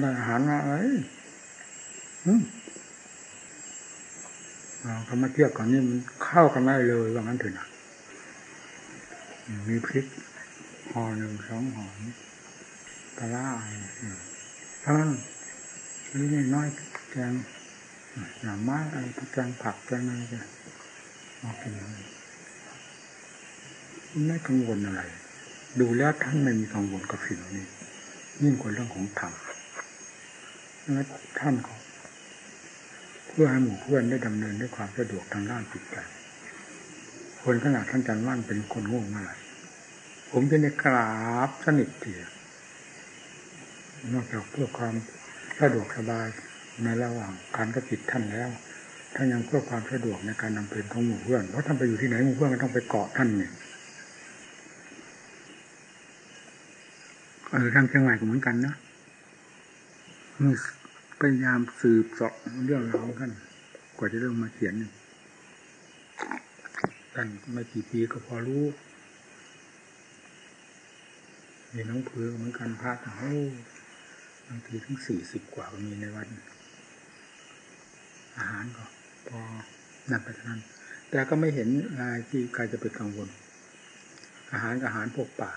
ได้อาหารมาเอ้ยเขามาเทียบกันนี่มันเข้ากันได้เลยว่างั้นเถอะนะมีพริกห่อหนึ่งสองห่อปลาเท่านั้นนี่น้อยแกงหน่อไม้อะไรแกงผักแกงอะไรกันมากินไม่กังวลอะไร ดูแล้วท่านไม่มีกังวลกับสิ่งนี้ยิ่งกว่าเรื่องของธรรม แล้วท่านเพื่อให้หมู่เพื่อนได้ดำเนินด้วยความสะดวกทางด้านจิตใจคนขนาดท่านจันว่านเป็นคนโง่มากผมจะได้กราบสนิทเถี่ยนอกจากเพื่อความสะดวกสบายในระหว่างการกระจิตท่านแล้วท่านยังเพื่อความสะดวกในการนำเพลินของหมู่เพื่อนเพราะท่านไปอยู่ที่ไหนหมู่เพื่อนก็ต้องไปเกาะท่านเนี่ยเออทางเชียงใหม่ก็เหมือนกันนะ พยายามสืบสาะเรื่องราวท่านกว่าจะเริ่มมาเขียนท่านไม่กี่ปีก็พอรู้มีน้องเพือเหมือนกันพระโอ้บางทีถึงสี่สิบกว่าก็มีในวัน อาหารก็ พอนับไปนั้น แต่ก็ไม่เห็นอะไรที่ใครจะเป็นกังวล อาหารอาหารพวกป่า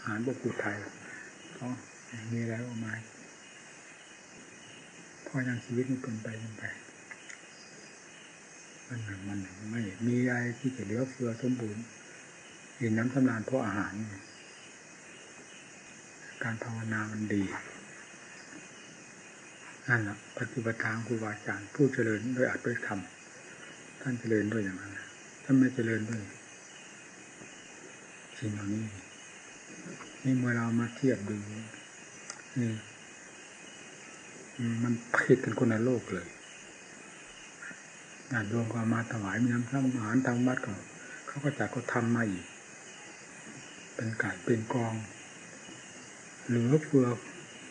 อาหารพวกกูไทยก็มีแล้วออกมา พอยังชีวิตมันเป็นไปเป็นไปมันหนึ่งมันหนึ่งไม่มีอะไรที่จะเหลือเฟือสมบูรณ์กินน้ำสำราญเพราะอาหาร การภาวนามันดีนั่นแหละปฏิบัติทางครูบาอาจารย์ผู้เจริญโดยอาจด้วยธรรมท่านเจริญด้วยอย่างนั้นท่านไม่เจริญด้วยสิ่งเหล่านี้นี่เมื่อเรามาเทียบดูนี่ มันผิดกันคนละโลกเลยงานรวมก็มาถวายมีน้ำซ้ำอาหารทางวัดก็เขาก็จากก็ทำมาอีก เป็นกาดเป็นกอง เหลือเฟือ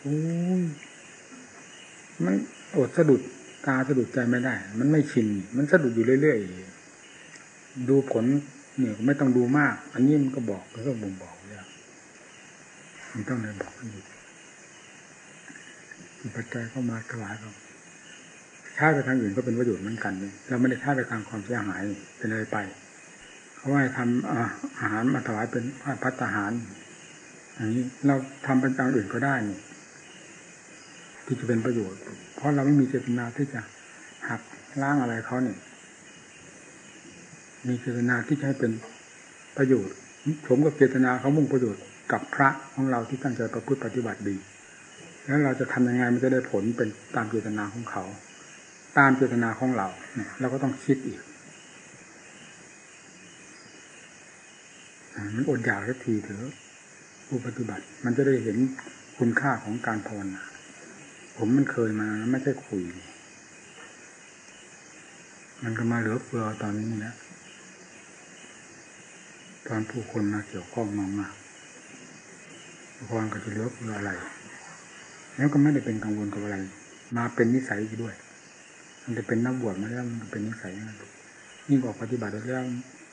โอ้ยมันอดสะดุดตาสะดุดใจไม่ได้ มันไม่ชิน มันสะดุดอยู่เรื่อยๆ ดูผลเนี่ยไม่ต้องดูมาก อันนี้มันก็บอกแล้วก็บ่งบอกแล้วมันต้องเลยบอกอยู่ ปัจจัยเข้ามาถวายเราถ้าไปทางอื่นก็เป็นประโยชน์เหมือนกันเราไม่ได้ท่าไปทางความเสียหายเป็นอะไรไปเขาว่าทำอาหารมาถวายเป็นพัฒหารอย่างนี้เราทำเป็นทางอื่นก็ได้นี่ที่จะเป็นประโยชน์ เพราะเราไม่มีเจตนาที่จะหักล้างอะไรเขาเนี่ยมีเจตนาที่จะให้เป็นประโยชน์ ผมกับเจตนาเขามุ่งประโยชน์กับพระของเราที่ตั้งใจประพฤติปฏิบัติดี แล้วเราจะทำยังไงมันจะได้ผลเป็นตามเจตนาของเขา ตามเจตนาของเราเนี่ยเราก็ต้องคิดอีกมันอดอยากสักทีเถอะผู้ปฏิบัติ มันจะได้เห็นคุณค่าของการภาวนาผมมันเคยมาไม่ใช่คุย มันก็มาเหลือเฟือตอนนี้นะตอนผู้คนมาเกี่ยวข้องมามากพรก็จะเหลือเฟืออะไร แล้วก็ไม่ได้เป็นกังวลกับอะไร มาเป็นนิสัยอีกด้วย มันจะเป็นนักบวชมาแล้วมันเป็นนิสัยยิ่งออกปฏิบัติแล้ว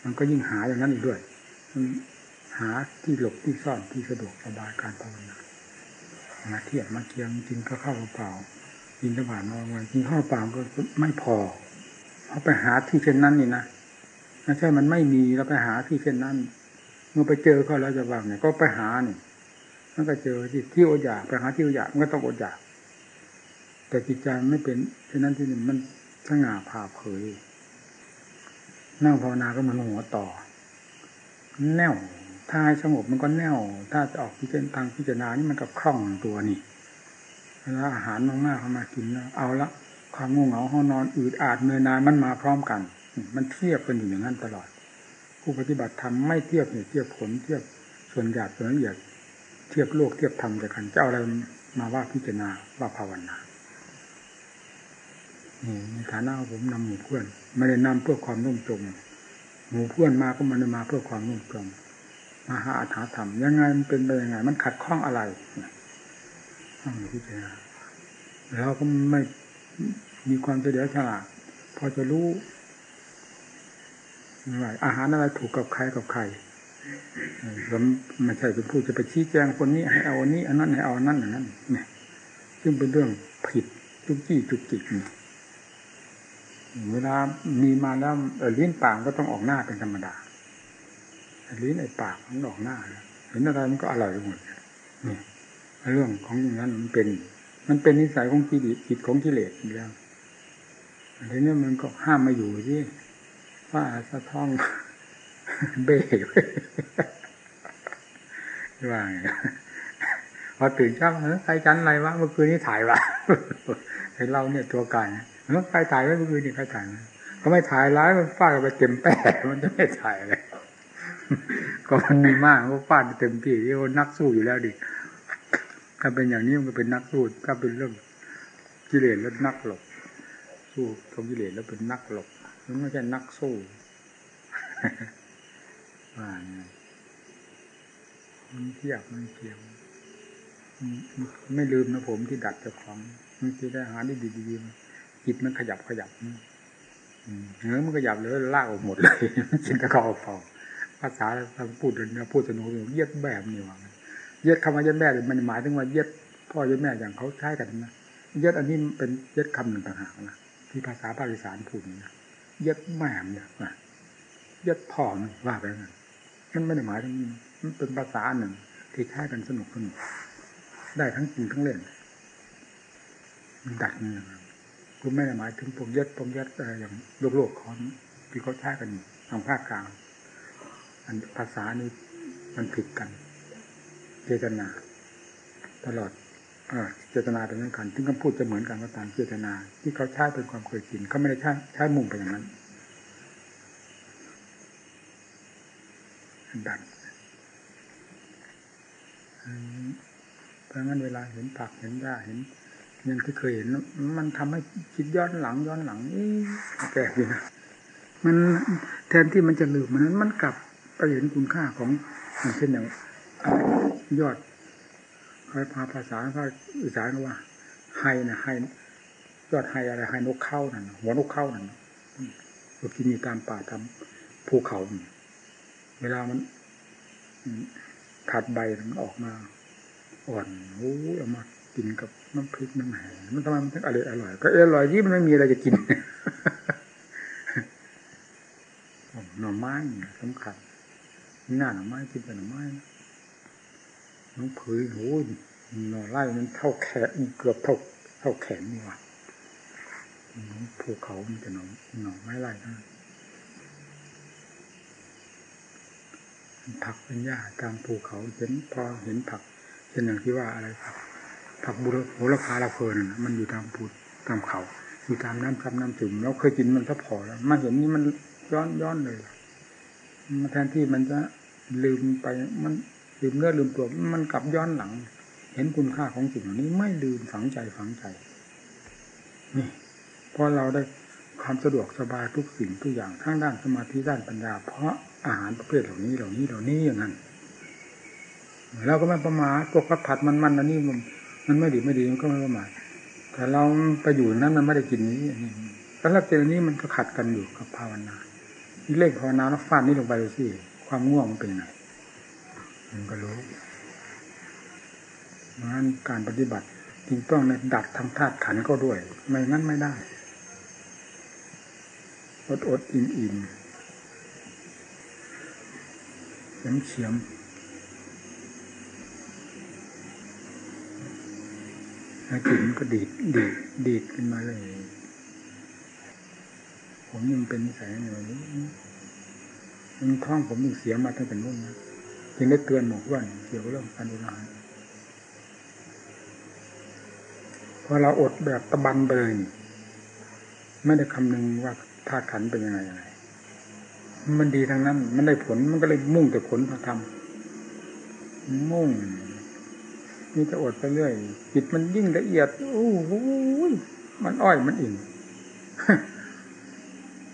มันก็ยิ่งหาอย่างนั้นอีกด้วยหาที่หลบที่ซ่อนที่สะดวกสบายการภาวนามาเทียบมาเคียงกินก็ข้าวเปล่ากินตะบานมาวันกินข้าวเปล่าก็ไม่พอเอาไปหาที่เช่นนั้นนี่นะไม่ใช่มันไม่มีเราไปหาที่เช่นนั้น เมื่อไปเจอเขาแล้วจะว่าเนี่ยก็ไปหาเนี่ย มันก็เจอที่ที่อดอยากไปหาที่อดอยากมันก็ต้องอดอยาก แต่จิตใจไม่เป็นเช่นนั้นที่นี่มันสง่าผ่าเผย นั่งภาวนาก็มันหัวต่อ แน่วถ้าให้สงบมันก็แน่ว ถ้าจะออกพิจารณาทางพิจารณานี่มันกับคล่องตัวนี่แล้วอาหารมากๆเข้ามากินแล้วเอาละความง่วงเหงาห้องนอนอืดอาดเมื่อนานมันมาพร้อมกัน มันเทียบกันอยู่อย่างนั้นตลอด ผู้ปฏิบัติธรรมไม่เทียบเนี่ยเทียบผลเทียบส่วนหยาบส่วนละเอียด เทียบโลกเทียบธรรมจะกันจะเอาอะไรมาว่าพิจารณาว่าภาวนาในฐานะผมนำหมู่เพื่อนไม่ได้นำเพื่อความนุ่มจมหมู่เพื่อนมาก็มันมาเพื่อความนุ่มจมมาหาอาถรรพ์ยังไงมันเป็นไปยังไง มันขัดข้องอะไรต้องพิจารณาเราก็ไม่มีความเฉลียวฉลาดพอจะรู้ว่าอาหารอะไรถูกกับใครกับใคร ไม่ใช่เป็นผู้จะไปชี้แจงคนนี้ ให้เอาอันนี้ อันนั้นให้เอาอันนั้นอย่างนั้นเนี่ยซึ่งเป็นเรื่องผิดจุกจี้จุกจิกเวลามีมาแล้วลิ้นปากก็ต้องออกหน้าเป็นธรรมดาลิ้นไอ้ปากมันออกหน้าเห็นอะไรมันก็อร่อยหมดนี่เรื่องของอย่างนั้นมันเป็น มันเป็นนิสัยของกิเลสจิตของกิเลสอยู่แล้วทีนี้มันก็ห้ามมาอยู่ที่ว่าสะท้อง เบ้ว่าไงพอตื่นเช้าเฮ้ยใครจันอะไรวะเมื่อคืนนี้ถ่ายวะไอเราเนี่ยตัวการเฮ้ยใครถ่ายไว้เมื่อคืนนี้ใครถ่ายก็ไม่ถ่ายร้ายมันฟาดไปเต็มแป้มันจะไม่ถ่ายเลยก็มันมีมากก็ฟาดเต็มที่ที่นักสู้อยู่แล้วดิถ้าเป็นอย่างนี้มันเป็นนักสู้ถ้าเป็นเรื่องกิเลสแล้วนักหลบ สู้ทงกิเลสแล้วเป็นนักหลบมันไม่ใช่นักสู้ ว่าไงมันเทียบมันเกี่ยวไม่ลืมนะผมที่ดัดเจ้าของบางทีได้หารที่ดีๆจิตมันขยับขยับเนื้อมันขยับเลยลากออกหมดเลยจินตะกอฟองภาษาทางพูดเนื้อพูดสนุกเย็ดแบบนี่ว่าเย็ดคำว่าเย็ดแบบมันหมายถึงว่าเย็ดพ่อเย็ดแม่อย่างเขาใช้กันนะเย็ดอันนี้เป็นเย็ดคำหนึ่งต่างหากนะที่ภาษาภาคอีสานพูดนะเย็ดแม่เนี่ยเย็ดพ่อมันว่าไปนั่น มันไม่ได้หมายถึงมันเป็นภาษาหนึ่ง ที่ใช้กันสนุกสนุกได้ทั้งจริงทั้งเล่น มันดัดนี่คุณไม่ได้หมายถึงพวกยัดพวกยัดอะไรอย่างโลกโลกของที่เขาใช้กันทางภาคกลาง อันภาษานี้มันผิดกันเจตนา ตลอดเออเจตนาเป็นสำคัญถึงคำพูดจะเหมือนกันก็ตามเจตนา ที่เขาใช้เป็นความเคยชินเขาไม่ได้ใช้ใช้มุ่งไปอย่างนั้น ดัดเพราะงั้นเวลาเห็นผักเห็นหญ้าเห็นยังที่เคยเห็น มันทำให้คิดย้อนหลังย้อนหลังแปลกดีนะมันแทนที่มันจะลืมมันนั้นมันกลับไปเห็นคุณค่าของอย่างเช่นอย่างยอดคอยพาภาษาภาอีสานว่าไฮนะไฮยอดไฮอะไรไฮนกเข้านั่นหัวนกเข้านั่นก็ที่มีตามป่าทำภูเขา เวลามันขาดใบมันออกมาอ่อนโอ้เอามากินกับน้ำพริกน้ำแหงมันทำไมมันถึงอร่อยอร่อย ก็อร่อยที่มันไม่มีอะไรจะกินหน่อไม้สำคัญหน้าหน่อไม้กินแต่หน่อไม้น้องผือโอ้ยหน่อไร่มันเท่าแขนเกือบเท่าเท่าแขนนี่ว่ะภูเขามันจะหน่อหน่อไม้ไร่นะ ผักเป็นหญ้าตามภูเขาเห็นพอเห็นผักเช่นอย่างที่ว่าอะไรผักผักบุรโหระพาละเพลินมันอยู่ตามภูตามเขาอยู่ตามน้ำซับน้ำจุ่มเราเคยกินมันก็พอแล้วมาเห็นนี่มันย้อนย้อนเลยมาแทนที่มันจะลืมไปมันลืมเนื้อลืมตัวมันกลับย้อนหลัง เห็นคุณค่าของสิ่งเหล่านี้ไม่ลืมฝังใจฝังใจนี่พราะเราได้ ความสะดวกสบายทุกสิ่งทุกอย่างทั้งด้านสมาธิด้านปัญญา เพราะอาหารประเภทเหล่านี้เหล่านี้เหล่านี้อย่างนั้นเราก็ไม่ประมาทตัวผัดมันมันอันนี้มันมันไม่ดีไม่ดีมันก็ไม่ประมาทแต่เราไปอยู่นั้นมันไม่ได้กินนี้แล้วลักษณะนี้มันก็ขัดกันอยู่กับภาวนานี่เล่งภาวนาแล้วฟาดนี่ลงไปดูสิความง่วงมันเป็นยังไงมันก็รู้เพราะนั้นการปฏิบัติจริงต้องในดัดทางธาตุขันก็ด้วย ไม่งั้นไม่ได้ อดอดอิ่มอิ่มเฉียมเฉียมแล้วจิตมันก็ดีดดีดดีดขึ้นมาเลย ผมยังเป็นนิสัยอย่างนี้มันท้องผมยังเสียมาตั้งแต่นู้นนะจึงได้เตือนหมกว่าเกี่ยวกับเรื่องการดูแลพอเราอดแบบตะบันไปเลยไม่ได้คำนึงว่า ธาตุขันเป็นยังไงอะไรมันดีทางนั้น มันได้ผลมันก็เลยมุ่งแต่ผลมาทำมุ่งมีแต่อดไปเรื่อยจิตมันยิ่งละเอียดโอ้โหมันอ้อยมันอิ่ม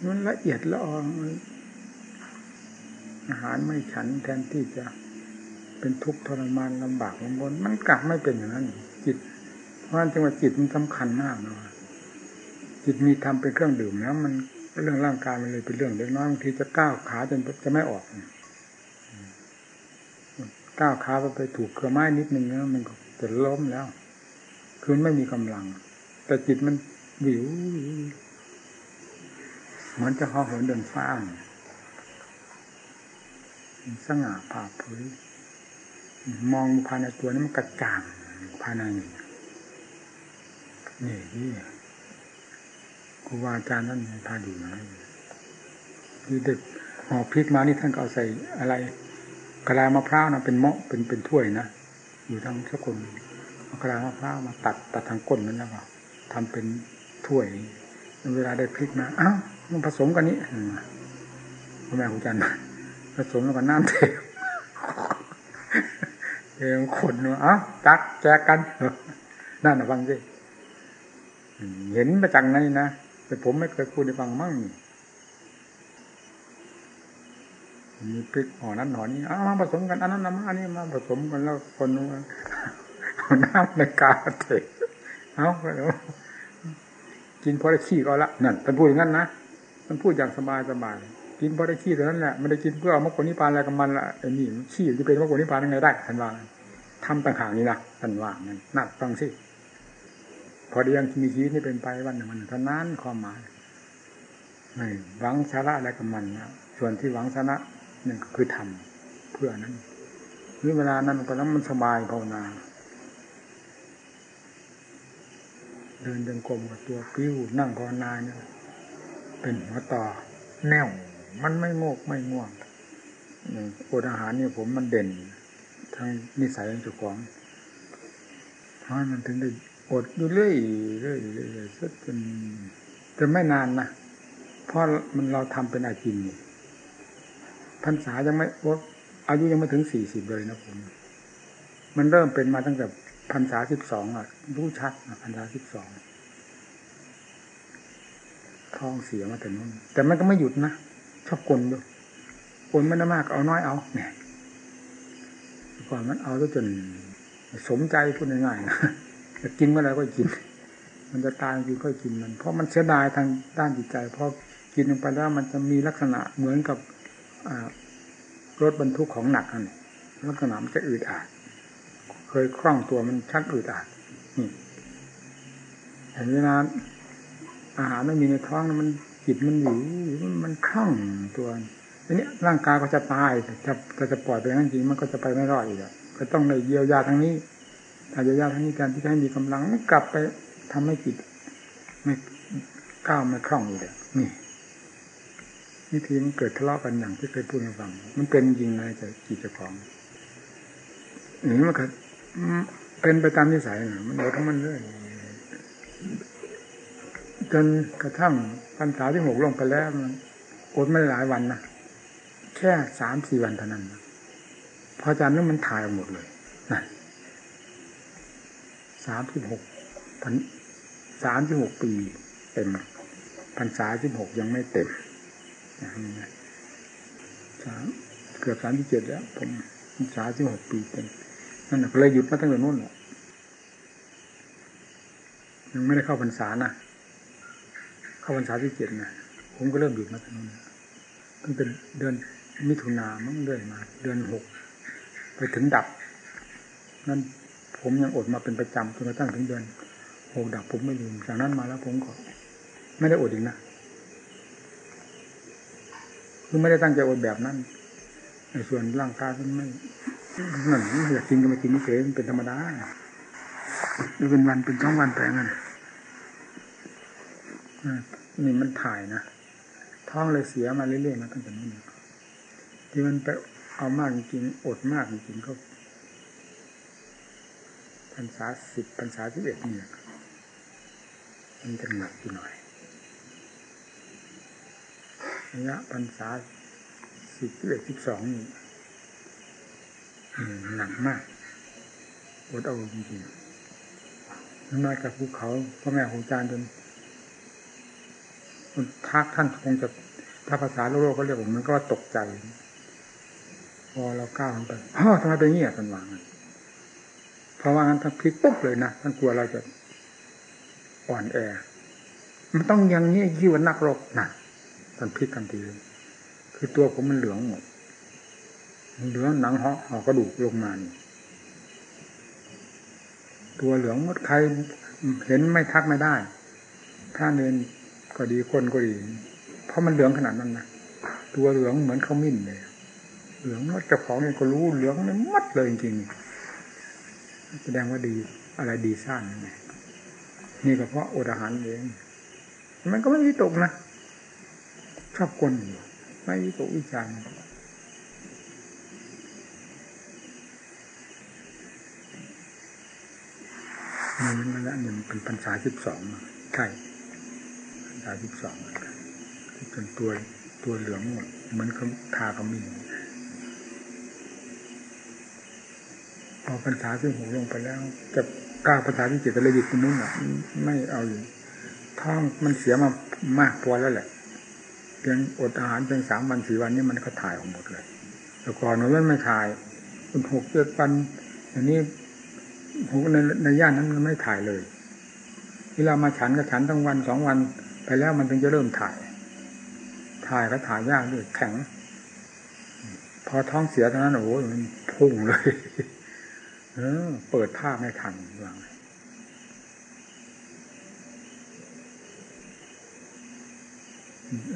มันละเอียดละอองอาหารไม่ฉันแทนที่จะเป็นทุกข์ทรมานลำบากลำบนมันกลับไม่เป็นอย่างนั้นจิต เพราะนั้นจังหวะจิตมันสำคัญมากนะจิตมีทำเป็นเครื่องดื่มแล้วมัน เรื่องร่างกายมันเลยเป็นเรื่องเล็กน้อยบางทีจะก้าวขาจนจะไม่ออกก้าวขาไปถูกเครือไม้นิดนึงแล้วมันก็จะล้มแล้ว คือไม่มีกำลัง แต่จิตมันวิวเหมือนจะห่อเหินเดินฟ้างสง่าผ่าเผยมองภายในตัวนี้มันกระจ่างภายในนี่นี่ รูบาอาจารย์ท่านพาดูนะที่เด็กห่อพริกมานี่ท่านก็เอาใส่อะไรกระลามะพร้าวนะเป็นเมาะเป็นเป็นถ้วยนะอยู่ทางสกคนเอากระลามะพร้าวมาตัดตัดทางก้นนั้นแล้วก็ทำเป็นถ้วยเวลาได้พริกมาอ้าวมันผสมกันนี้พ่อแม่ครูอาจารย์ผสมแล้วก็น้ำเทเองคนเนาะอ้าวจักแจกกันนั่นนะฟังสิเห็นมาจากไหนนะ แต่ผมไม่เคยพูดให้ฟังมั่งมีพริกห่อนั้นห่อนี้อ้ามาผสมกันอันนั้นมาอันนี้มาผสมกันแล้วคนเอาน้ำในกาเทเอาแล้วกินพอได้ขี้ก็ละนั่นท่านพูดอย่างนั้นนะมันพูดอย่างสบายสบายกินพอได้ขี้เท่านั้นแหละไม่ได้กินเพื่อเอามรรคผลนิพพานอะไรกับมันละไอ้นี่ขี้จะเป็นมรรคผลนิพพานยังไงได้ท่านว่าทำต่างหากนี่นะท่านว่านั่นนัดฟังสิ พอดียงมีชีวิตนี่เป็นไปวันหนึ่งมันเท่านั้นความหมายไม่หวังสาระอะไรกับมันนะส่วนที่หวังสาระนั่นคือทำเพื่อนั้นนี่เวลานั้นตอนนั้นมันสบายภาวนาเดินเดินกลมกับตัวปิ้วนั่งภาวนาเนี่ยเป็นหัวต่อแนวมันไม่งกไม่ง่วงอดอาหารเนี่ยผมมันเด่นทางนิสัยของเจ้าของเพราะมันถึงได้ อดอยู่เรื่อยเรื่อยเรื่อยสักจนจะไม่นานนะเพราะมันเราทำเป็นอาชีพพรรษายังไม่อายุยังไม่ถึงสี่สิบเลยนะผม มันเริ่มเป็นมาตั้งแต่พรรษาสิบสองอะ รู้ชัดนะพรรษาสิบสองท้องเสียมาแต่นู้นแต่มันก็ไม่หยุดนะชอบกลด้วยกลไม่ได้มากเอาน้อยเอาเนี่ยก่อนมันเอาจนสมใจพูดง่ายๆนะ จะกินเมื่อไรก็กิน มันจะตายจริงก็กินมัน เพราะมันเสียดายทางด้านจิตใจเพอกินลงไปแล้วมันจะมีลักษณะเหมือนกับรถบรรทุกของหนักนั่นลักษณะมันจะอืดอาดเคยคล่องตัวมันชักอืดอาดนี่แต่เวลาอาหารไม่มีในท้องมันจิตมันอยู่มันคล่องตัวทีนี้ร่างกายก็จะตายจะจะจะปล่อยไปงั้นจริงมันก็จะไปไม่รอดอีกก็ต้องเลยเยียวยาทั้งนี้ ถ้าเยียวยาทั้งนี้การที่ให้มีกำลังกลับไปทำให้จิตไม่ก้าวไม่คล่องอีกนี่วิธีมันเกิดทะเลาะกันอย่างที่เคยพูดให้ฟัง มันเป็นจริงในใจจิตจ้าของนี่มันก็เป็นไปตามนิสัยมันโดดของมันเรื่อยจนกระทั่งพรรษาที่หกลงไปแล้วมันอดไม่หลายวันนะแค่สามสี่วันเท่านั้นพออาจารย์นั้นมันถ่ายหมดเลยนะ สามสิบหกพันสามสิบหกปีเต็มพรรษาสิบหกยังไม่เต็มสามเกือบสามที่เจ็ดแล้ว ผมพรรษาสิบหกปีเต็มนั่นแหละเลยหยุดมาตั้งแต่นู้นยังไม่ได้เข้าพรรษานะเข้าพรรษาที่เจ็ดนะผมก็เริ่มหยุดมาตั้งนู้นตั้งแต่เดือนมิถุนามั้งเรื่อยมา เดือนหกไปถึงดับนั่น ผมยังอดมาเป็นประจำจนกระทั่งถึงเดือนหกดับผมไม่ลืมจากนั้นมาแล้วผมก็ไม่ได้อดอีกนะคือไม่ได้ตั้งใจอดแบบนั้นในส่วนร่างกายมันไม่นั่นอยากกินก็ไม่กินเฉยมันเป็นธรรมดาหรือเป็นวันเป็นสองวันแต่งั้นนี่มันถ่ายนะท้องเลยเสียมาเรื่อยๆมาตั้งแต่นั้นที่มันไปเอามากจริงอดมากจริงก็ พรรษาสิบพรรษาสิบเอ็ดนี่มันจะหนักอยู่หน่อยระยะพรรษาสิบเอ็ดสิบสองนี่หนักมากอดเอาจริงๆนี่มาจากภูเขาพ่อแม่ของอาจารย์จนทักท่านคงจะถ้าภาษาโลกเขาเรียกผมมันก็ว่าตกใจ พอเราก้าวลงไปอ๋อทำไมเป็นเงี้ยกันวาง เพราะว่างั้นท่านพลิกปุ๊บเลยนะท่านกลัวเราจะอ่อนแอ มันต้องยังเงี้ยยิ่วนักรบนะท่านพลิกกันทีคือตัวผมมันเหลืองหมดเหลืองหนังห่อห่อกระดูกลงมานี่ตัวเหลืองหมดใครเห็นไม่ทักไม่ได้ถ้าเนนก็ดีคนก็ดี เพราะมันเหลืองขนาดนั้นนะตัวเหลืองเหมือนเขามิ้นเลยเหลืองเจ้าของเนี่ยก็รู้เหลืองไม่มัดเลยจริงๆ แสดงว่าดีอะไรดีสร้นนี่ก็เพราะอดอาหารเองมันก็ไม่วิตกนะชอบกลอยู่ไม่วิตกวิจารณ์นี่มันละหนึ่งเป็นพรรษาสิบสองใช่พรรษาสิบสองที่เป็นตัวตัวเหลืองหมดเหมือนเขาทากระมิ่ง พอพรรษาที่หกลงไปแล้วจะกล้าพรรษาที่เจ็ดก็เลยหยุดตรงนู้นอะไม่เอาอยู่ท้องมันเสียมามากพอแล้วแหละเพียงอดอาหารเพียงสามวันสี่วันนี้มันก็ถ่ายออกหมดเลยแต่ก่อนนั้นไม่ถ่ายคุณหกเจ็ดวันอย่างนี้หกในในย่านนั้นมันไม่ถ่ายเลยเวลามาฉันก็ฉันทั้งวันสองวันไปแล้วมันถึงจะเริ่มถ่าย ถ่ายก็ถ่ายยากด้วยแข็ง พอท้องเสียเท่านั้นโอ้โหมันพุ่งเลย เปิดภาไม่ทันวาง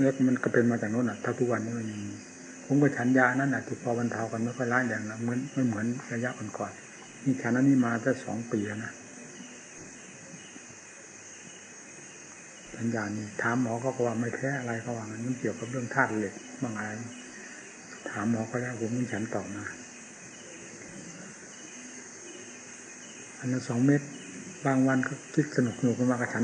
แล้วมันก็เป็นมาจากโน้นอะถ้าทุกวันนี้มันผมก็ฉันยานั่นอะที่พอบรรเทากันไม่ค่อยร้ายอย่างนะเหมือนไม่เหมือนระยะก่อนๆนี่ฉันนั้นนี่มาจะสองปีแล้วนะสัญญานี่ถามหมอเขาก็ว่าไม่แพ้อะไรเขาว่ามันเกี่ยวกับเรื่องธาตุเหล็กบางอะไรถามหมอเขาแล้วผมมีฉันตอบมา อันนั้นสองเม็ดบางวันก็คิดสนุกสนุกกันมากระฉัน